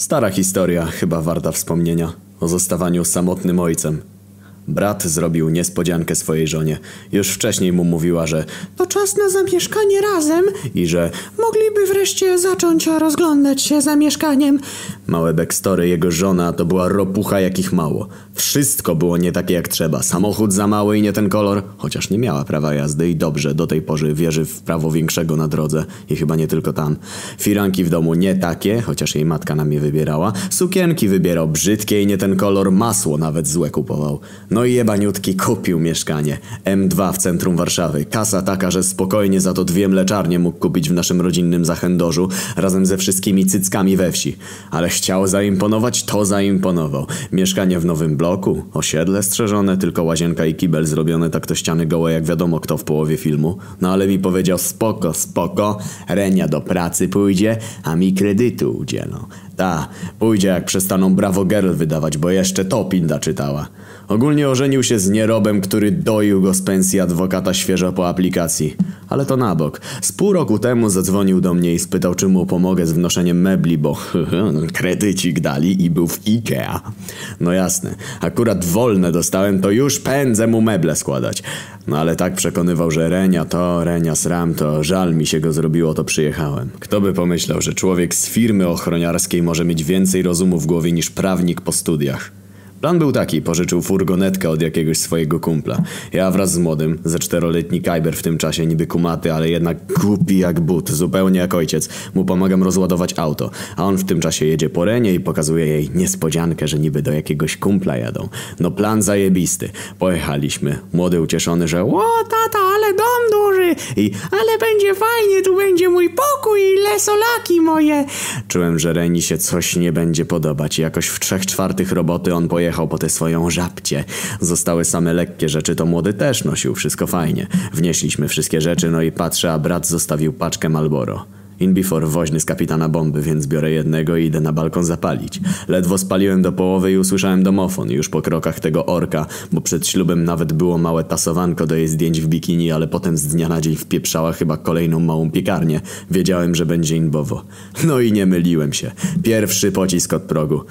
Stara historia, chyba warta wspomnienia, o zostawaniu samotnym ojcem. Brat zrobił niespodziankę swojej żonie. Już wcześniej mu mówiła, że To czas na zamieszkanie razem. i że Mogliby wreszcie zacząć rozglądać się za mieszkaniem. małe backstory jego żona to była ropucha jakich mało. Wszystko było nie takie jak trzeba. Samochód za mały i nie ten kolor, chociaż nie miała prawa jazdy i dobrze do tej pory wierzy w prawo większego na drodze i chyba nie tylko tam. Firanki w domu nie takie, chociaż jej matka nam je wybierała. Sukienki wybierał brzydkie i nie ten kolor, masło nawet złe kupował. No i jebaniutki kupił mieszkanie. M2 w centrum Warszawy. Kasa taka, że spokojnie za to dwie mleczarnie mógł kupić w naszym rodzinnym Zachędorzu razem ze wszystkimi cyckami we wsi. Ale chciał zaimponować, to zaimponował. Mieszkanie w nowym bloku, osiedle strzeżone, tylko łazienka i kibel zrobione tak to ściany gołe jak wiadomo kto w połowie filmu. No ale mi powiedział spoko, spoko, Renia do pracy pójdzie, a mi kredytu udzielą. Ta, pójdzie jak przestaną Bravo Girl wydawać, bo jeszcze to Pinda czytała. Ogólnie ożenił się z nierobem, który doił go z pensji adwokata świeżo po aplikacji. Ale to na bok. Z pół roku temu zadzwonił do mnie i spytał, czy mu pomogę z wnoszeniem mebli, bo kredycik dali i był w Ikea. No jasne, akurat wolne dostałem, to już pędzę mu meble składać. No ale tak przekonywał, że Renia to, Renia sram to, żal mi się go zrobiło, to przyjechałem. Kto by pomyślał, że człowiek z firmy ochroniarskiej może mieć więcej rozumu w głowie niż prawnik po studiach. Plan był taki, pożyczył furgonetkę od jakiegoś swojego kumpla. Ja wraz z młodym, ze czteroletni Kajber w tym czasie, niby kumaty, ale jednak głupi jak but, zupełnie jak ojciec. Mu pomagam rozładować auto, a on w tym czasie jedzie po Renie i pokazuje jej niespodziankę, że niby do jakiegoś kumpla jadą. No plan zajebisty. Pojechaliśmy. Młody ucieszony, że O tata, ale dom duży. I ale będzie fajnie, tu będzie mój pokój i lesolaki moje. Czułem, że Reni się coś nie będzie podobać. Jakoś w trzech czwartych roboty on pojechał po tę swoją żabcie. Zostały same lekkie rzeczy, to młody też nosił, wszystko fajnie. Wnieśliśmy wszystkie rzeczy, no i patrzę, a brat zostawił paczkę Malboro. In before woźny z kapitana bomby, więc biorę jednego i idę na balkon zapalić. Ledwo spaliłem do połowy i usłyszałem domofon już po krokach tego orka, bo przed ślubem nawet było małe tasowanko do jej zdjęć w bikini, ale potem z dnia na dzień wpieprzała chyba kolejną małą piekarnię. Wiedziałem, że będzie inbowo. No i nie myliłem się. Pierwszy pocisk od progu.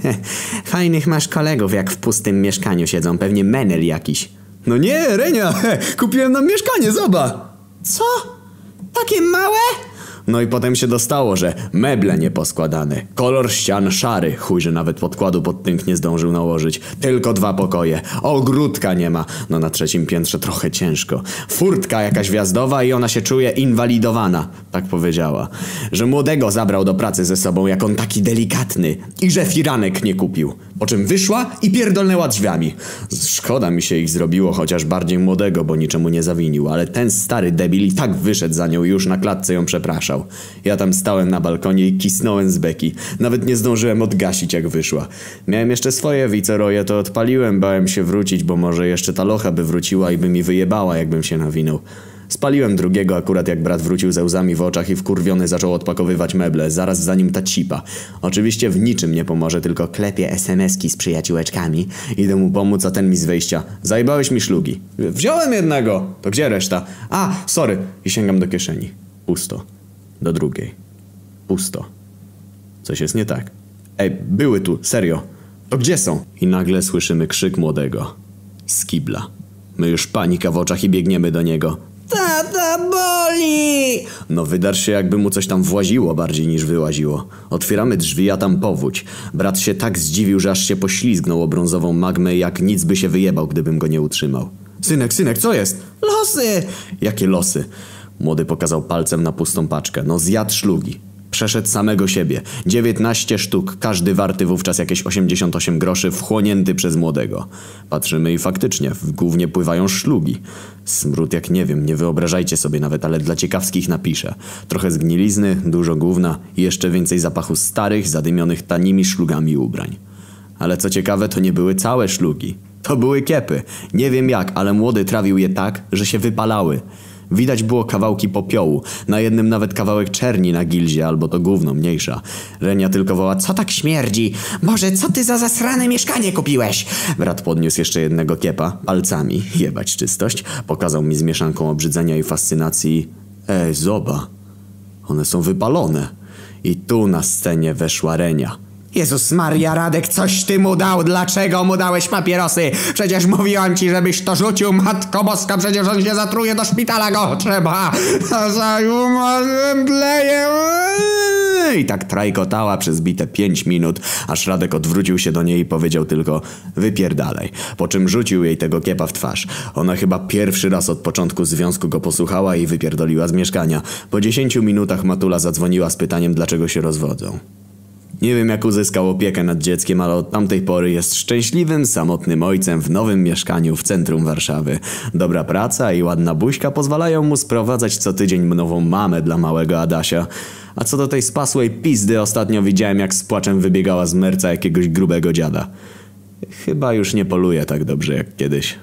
Fajnych masz kolegów, jak w pustym mieszkaniu siedzą, pewnie menel jakiś. No nie, Renia, kupiłem nam mieszkanie, zobacz! Co? Takie małe? No i potem się dostało, że meble nieposkładane, kolor ścian szary, chuj, że nawet podkładu pod tynk nie zdążył nałożyć, tylko dwa pokoje, ogródka nie ma, no na trzecim piętrze trochę ciężko, furtka jakaś wjazdowa i ona się czuje inwalidowana, tak powiedziała, że młodego zabrał do pracy ze sobą, jak on taki delikatny i że firanek nie kupił, po czym wyszła i pierdolnęła drzwiami. Szkoda mi się ich zrobiło, chociaż bardziej młodego, bo niczemu nie zawinił, ale ten stary debil i tak wyszedł za nią i już na klatce ją przepraszał. Ja tam stałem na balkonie i kisnąłem z beki. Nawet nie zdążyłem odgasić jak wyszła. Miałem jeszcze swoje wiceroje, to odpaliłem, bałem się wrócić, bo może jeszcze ta locha by wróciła i by mi wyjebała, jakbym się nawinął. Spaliłem drugiego akurat jak brat wrócił ze łzami w oczach i wkurwiony zaczął odpakowywać meble, zaraz za nim ta cipa. Oczywiście w niczym nie pomoże, tylko klepie SMS-ki z przyjaciółeczkami. Idę mu pomóc, a ten mi z wejścia. Zajebałeś mi szlugi. Wziąłem jednego! To gdzie reszta? A, sorry. I sięgam do kieszeni. Pusto. Do drugiej. Pusto. Coś jest nie tak. Ej, były tu, serio. To gdzie są? I nagle słyszymy krzyk młodego. Z kibla. My już panika w oczach i biegniemy do niego. Tata boli! No wydarz się jakby mu coś tam właziło bardziej niż wyłaziło. Otwieramy drzwi, a tam powódź. Brat się tak zdziwił, że aż się poślizgnął o brązową magmę, jak nic by się wyjebał, gdybym go nie utrzymał. Synek, synek, co jest? Losy! Jakie losy? Młody pokazał palcem na pustą paczkę. No zjadł szlugi. Przeszedł samego siebie. 19 sztuk, każdy warty wówczas jakieś 88 groszy, wchłonięty przez młodego. Patrzymy i faktycznie, w głównie pływają szlugi. Smród jak nie wiem, nie wyobrażajcie sobie nawet, ale dla ciekawskich napiszę. Trochę zgnilizny, dużo gówna i jeszcze więcej zapachu starych, zadymionych tanimi szlugami ubrań. Ale co ciekawe, to nie były całe szlugi. To były kiepy. Nie wiem jak, ale młody trawił je tak, że się wypalały. Widać było kawałki popiołu, na jednym nawet kawałek czerni na gilzie, albo to gówno mniejsza. Renia tylko woła, co tak śmierdzi? Boże, co ty za zasrane mieszkanie kupiłeś? Brat podniósł jeszcze jednego kiepa, palcami, jebać czystość, pokazał mi z mieszanką obrzydzenia i fascynacji. Ej, zoba, one są wypalone. I tu na scenie weszła Renia. Jezus Maria, Radek, coś ty mu dał. Dlaczego mu dałeś papierosy? Przecież mówiłam ci, żebyś to rzucił. Matko boska, przecież on się zatruje, do szpitala go trzeba. Tleje. I tak trajkotała przez bite pięć minut, aż Radek odwrócił się do niej i powiedział tylko wypierdalaj, po czym rzucił jej tego kiepa w twarz. Ona chyba pierwszy raz od początku związku go posłuchała i wypierdoliła z mieszkania. Po dziesięciu minutach Matula zadzwoniła z pytaniem, dlaczego się rozwodzą. Nie wiem jak uzyskał opiekę nad dzieckiem, ale od tamtej pory jest szczęśliwym, samotnym ojcem w nowym mieszkaniu w centrum Warszawy. Dobra praca i ładna buźka pozwalają mu sprowadzać co tydzień nową mamę dla małego Adasia. A co do tej spasłej pizdy, ostatnio widziałem jak z płaczem wybiegała z merca jakiegoś grubego dziada. Chyba już nie poluje tak dobrze jak kiedyś.